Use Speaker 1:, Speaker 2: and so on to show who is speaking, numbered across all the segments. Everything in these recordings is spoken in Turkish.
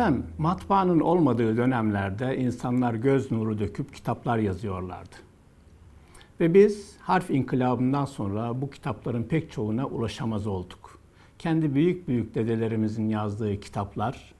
Speaker 1: Efendim matbaanın olmadığı dönemlerde insanlar göz nuru döküp kitaplar yazıyorlardı. Ve biz harf inkılabından sonra bu kitapların pek çoğuna ulaşamaz olduk. Kendi büyük büyük dedelerimizin yazdığı kitaplar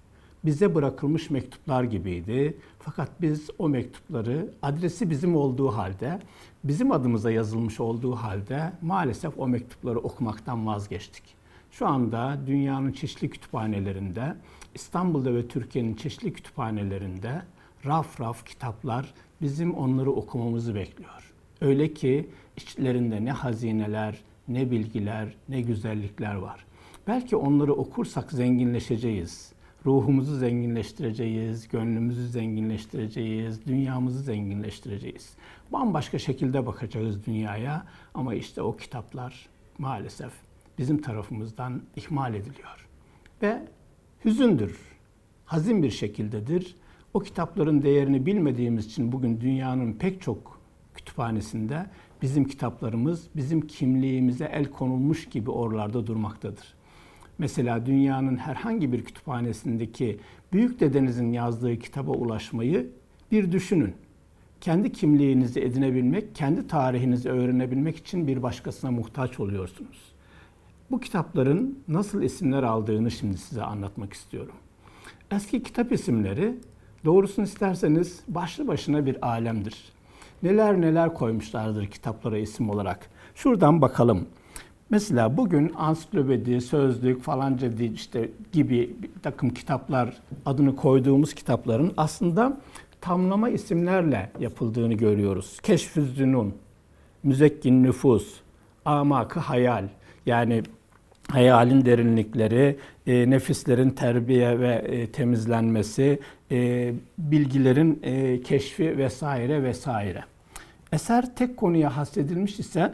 Speaker 1: bize bırakılmış mektuplar gibiydi. Fakat biz o mektupları adresi bizim olduğu halde, bizim adımıza yazılmış olduğu halde maalesef o mektupları okumaktan vazgeçtik. Şu anda dünyanın çeşitli kütüphanelerinde, İstanbul'da ve Türkiye'nin çeşitli kütüphanelerinde raf raf kitaplar bizim onları okumamızı bekliyor. Öyle ki içlerinde ne hazineler, ne bilgiler, ne güzellikler var. Belki onları okursak zenginleşeceğiz. Ruhumuzu zenginleştireceğiz, gönlümüzü zenginleştireceğiz, dünyamızı zenginleştireceğiz. Bambaşka şekilde bakacağız dünyaya ama işte o kitaplar maalesef bizim tarafımızdan ihmal ediliyor. Ve hüzündür, hazin bir şekildedir. O kitapların değerini bilmediğimiz için bugün dünyanın pek çok kütüphanesinde bizim kitaplarımız bizim kimliğimize el konulmuş gibi oralarda durmaktadır. Mesela dünyanın herhangi bir kütüphanesindeki büyük dedenizin yazdığı kitaba ulaşmayı bir düşünün. Kendi kimliğinizi edinebilmek, kendi tarihinizi öğrenebilmek için bir başkasına muhtaç oluyorsunuz. Bu kitapların nasıl isimler aldığını şimdi size anlatmak istiyorum. Eski kitap isimleri doğrusunu isterseniz başlı başına bir alemdir. Neler neler koymuşlardır kitaplara isim olarak. Şuradan bakalım. Mesela bugün ansiklopedi, sözlük falanca işte gibi bir takım kitaplar adını koyduğumuz kitapların aslında tamlama isimlerle yapıldığını görüyoruz. Keşfüzzünun, Müzekkin Nüfus, Amakı Hayal yani hayalin derinlikleri, e, nefislerin terbiye ve e, temizlenmesi, e, bilgilerin e, keşfi vesaire vesaire. Eser tek konuya hasredilmiş ise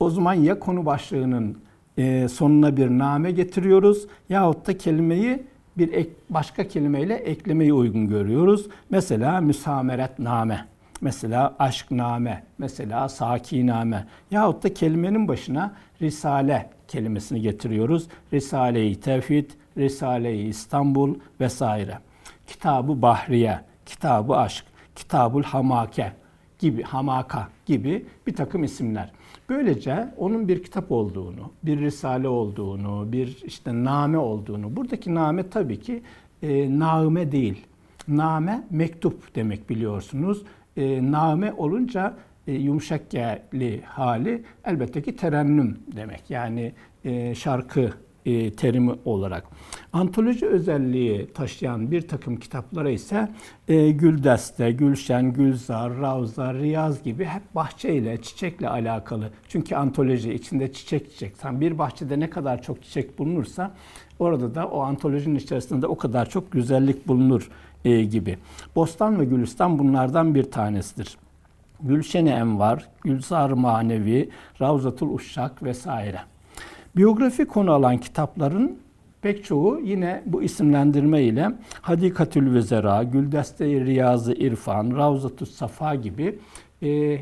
Speaker 1: o zaman ya konu başlığının e, sonuna bir name getiriyoruz yahut da kelimeyi bir ek, başka kelimeyle eklemeyi uygun görüyoruz. Mesela müsameret name, mesela aşk name, mesela sakiname yahut da kelimenin başına risale kelimesini getiriyoruz. Risale-i Tevhid, Risale-i İstanbul vesaire. Kitabı Bahriye, Kitabı Aşk, Kitabul Hamake gibi, Hamaka gibi bir takım isimler. Böylece onun bir kitap olduğunu, bir risale olduğunu, bir işte name olduğunu. Buradaki name tabii ki e, name değil. Name mektup demek biliyorsunuz. E, name olunca e, yumuşak geli hali elbette ki terennüm demek. Yani e, şarkı e, terimi olarak. Antoloji özelliği taşıyan bir takım kitaplara ise e, Güldeste, Gülşen, Gülzar, Ravza, Riyaz gibi hep bahçeyle, çiçekle alakalı. Çünkü antoloji içinde çiçek çiçek. Sen bir bahçede ne kadar çok çiçek bulunursa orada da o antolojinin içerisinde o kadar çok güzellik bulunur e, gibi. Bostan ve Gülistan bunlardan bir tanesidir. Gülşen-i Envar, Gülzar Manevi, Ravzatul Uşşak vesaire. Biyografi konu alan kitapların pek çoğu yine bu isimlendirme ile Hadikatül Vezera, Güldeste-i Riyazı İrfan, Ravzatus Safa gibi e,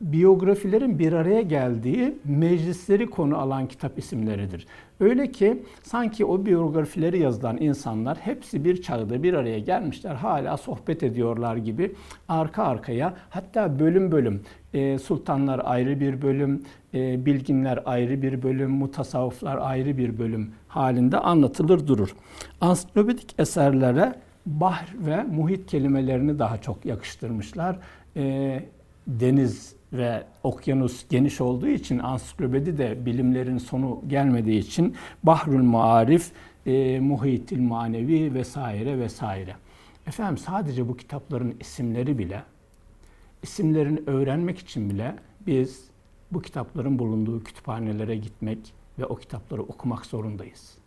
Speaker 1: biyografilerin bir araya geldiği meclisleri konu alan kitap isimleridir. Öyle ki sanki o biyografileri yazılan insanlar hepsi bir çağda bir araya gelmişler. Hala sohbet ediyorlar gibi arka arkaya hatta bölüm bölüm e, sultanlar ayrı bir bölüm, e, bilginler ayrı bir bölüm, mutasavvıflar ayrı bir bölüm halinde anlatılır durur. Ansiklopedik eserlere bahr ve muhit kelimelerini daha çok yakıştırmışlar. E, deniz ve okyanus geniş olduğu için ansiklopedi de bilimlerin sonu gelmediği için Bahrül Maarif, e, Muhitil Manevi vesaire vesaire. Efendim sadece bu kitapların isimleri bile, isimlerini öğrenmek için bile biz bu kitapların bulunduğu kütüphanelere gitmek ve o kitapları okumak zorundayız.